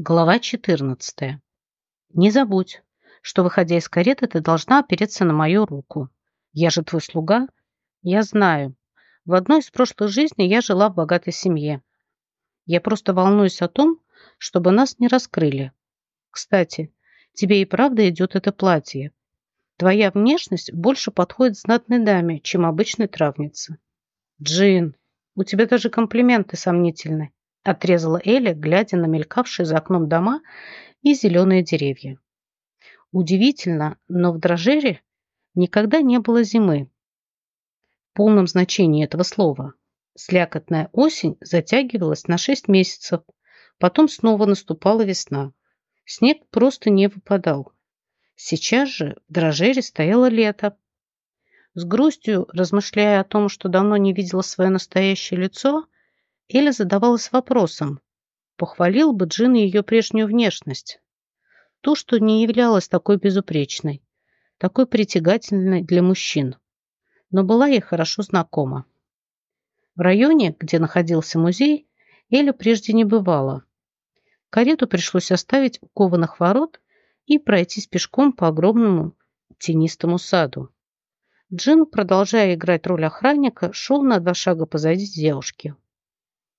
Глава 14. Не забудь, что, выходя из кареты, ты должна опереться на мою руку. Я же твой слуга. Я знаю. В одной из прошлых жизней я жила в богатой семье. Я просто волнуюсь о том, чтобы нас не раскрыли. Кстати, тебе и правда идет это платье. Твоя внешность больше подходит знатной даме, чем обычной травнице. Джин, у тебя даже комплименты сомнительны отрезала Эля, глядя на мелькавшие за окном дома и зеленые деревья. Удивительно, но в Дрожере никогда не было зимы. В полном значении этого слова. Слякотная осень затягивалась на шесть месяцев, потом снова наступала весна. Снег просто не выпадал. Сейчас же в Дрожере стояло лето. С грустью, размышляя о том, что давно не видела свое настоящее лицо, Эля задавалась вопросом, похвалил бы Джин ее прежнюю внешность. Ту, что не являлась такой безупречной, такой притягательной для мужчин, но была ей хорошо знакома. В районе, где находился музей, Эля прежде не бывала. Карету пришлось оставить у кованых ворот и пройтись пешком по огромному тенистому саду. Джин, продолжая играть роль охранника, шел на два шага позади девушки.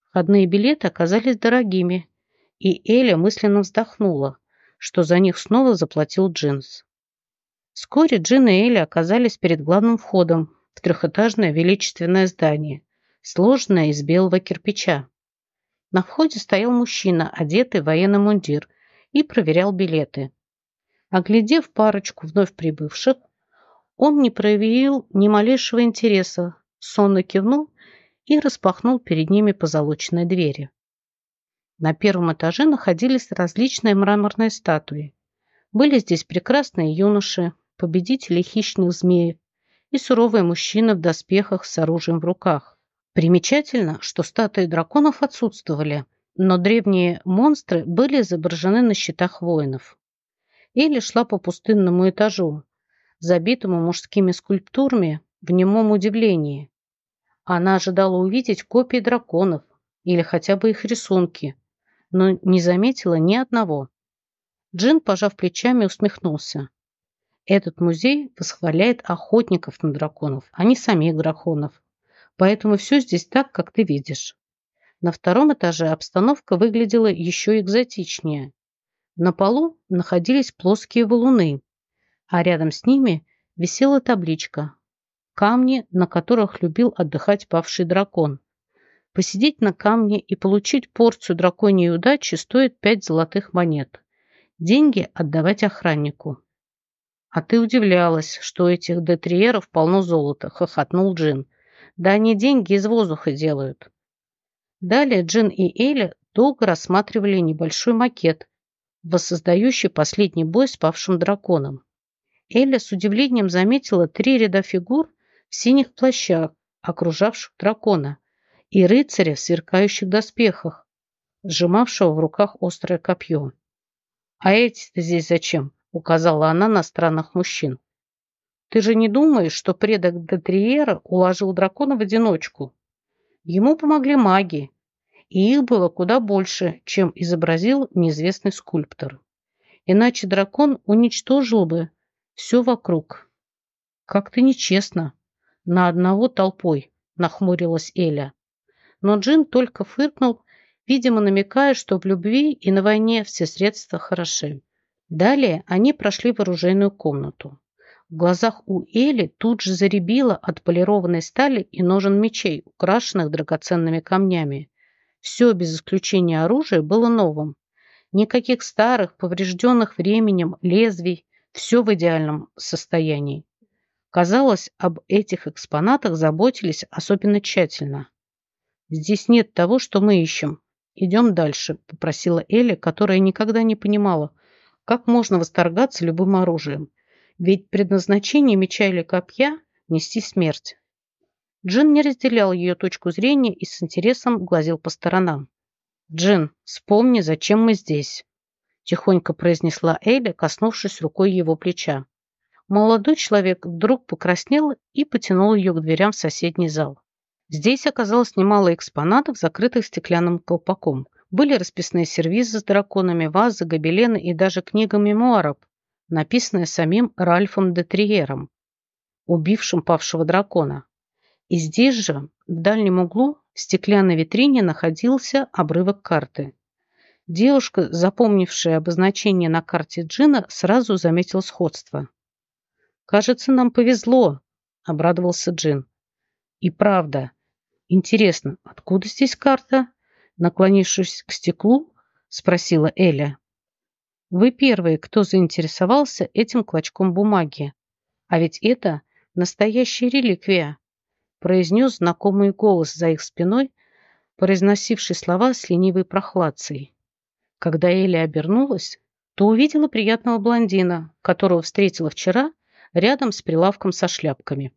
Входные билеты оказались дорогими, и Эля мысленно вздохнула, что за них снова заплатил Джинс. Вскоре Джин и Эля оказались перед главным входом в трехэтажное величественное здание, сложенное из белого кирпича. На входе стоял мужчина, одетый в военный мундир, и проверял билеты. Оглядев парочку вновь прибывших, он не проявил ни малейшего интереса, сонно кивнул и распахнул перед ними позолоченные двери. На первом этаже находились различные мраморные статуи. Были здесь прекрасные юноши, победители хищных змеев и суровые мужчины в доспехах с оружием в руках. Примечательно, что статуи драконов отсутствовали, но древние монстры были изображены на щитах воинов. Элли шла по пустынному этажу, забитому мужскими скульптурами в немом удивлении. Она ожидала увидеть копии драконов или хотя бы их рисунки, но не заметила ни одного. Джин, пожав плечами, усмехнулся. Этот музей восхваляет охотников на драконов, а не самих драконов. Поэтому все здесь так, как ты видишь. На втором этаже обстановка выглядела еще экзотичнее. На полу находились плоские валуны, а рядом с ними висела табличка камни, на которых любил отдыхать павший дракон. Посидеть на камне и получить порцию драконьей удачи стоит пять золотых монет. Деньги отдавать охраннику. А ты удивлялась, что этих детриеров полно золота, хохотнул Джин. Да они деньги из воздуха делают. Далее Джин и Эля долго рассматривали небольшой макет, воссоздающий последний бой с павшим драконом. Эля с удивлением заметила три ряда фигур, в синих плащах, окружавших дракона, и рыцаря в сверкающих доспехах, сжимавшего в руках острое копье. «А эти-то здесь зачем?» — указала она на странных мужчин. «Ты же не думаешь, что предок Детриера уложил дракона в одиночку? Ему помогли маги, и их было куда больше, чем изобразил неизвестный скульптор. Иначе дракон уничтожил бы все вокруг. Как-то нечестно на одного толпой», – нахмурилась Эля. Но Джин только фыркнул, видимо, намекая, что в любви и на войне все средства хороши. Далее они прошли в оружейную комнату. В глазах у Эли тут же заребило от полированной стали и ножен мечей, украшенных драгоценными камнями. Все, без исключения оружия, было новым. Никаких старых, поврежденных временем лезвий, все в идеальном состоянии. Казалось, об этих экспонатах заботились особенно тщательно. «Здесь нет того, что мы ищем. Идем дальше», – попросила Элли, которая никогда не понимала, как можно восторгаться любым оружием. Ведь предназначение меча или копья – нести смерть. Джин не разделял ее точку зрения и с интересом глазел по сторонам. «Джин, вспомни, зачем мы здесь», – тихонько произнесла Элли, коснувшись рукой его плеча. Молодой человек вдруг покраснел и потянул ее к дверям в соседний зал. Здесь оказалось немало экспонатов, закрытых стеклянным колпаком. Были расписные сервизы с драконами, вазы, гобелены и даже книга мемуаров, написанная самим Ральфом де Триером, убившим павшего дракона. И здесь же, в дальнем углу, в стеклянной витрине находился обрывок карты. Девушка, запомнившая обозначение на карте Джина, сразу заметила сходство. «Кажется, нам повезло», — обрадовался Джин. «И правда. Интересно, откуда здесь карта?» Наклонившись к стеклу, спросила Эля. «Вы первые, кто заинтересовался этим клочком бумаги. А ведь это настоящая реликвия», произнес знакомый голос за их спиной, произносивший слова с ленивой прохладцей. Когда Эля обернулась, то увидела приятного блондина, которого встретила вчера рядом с прилавком со шляпками.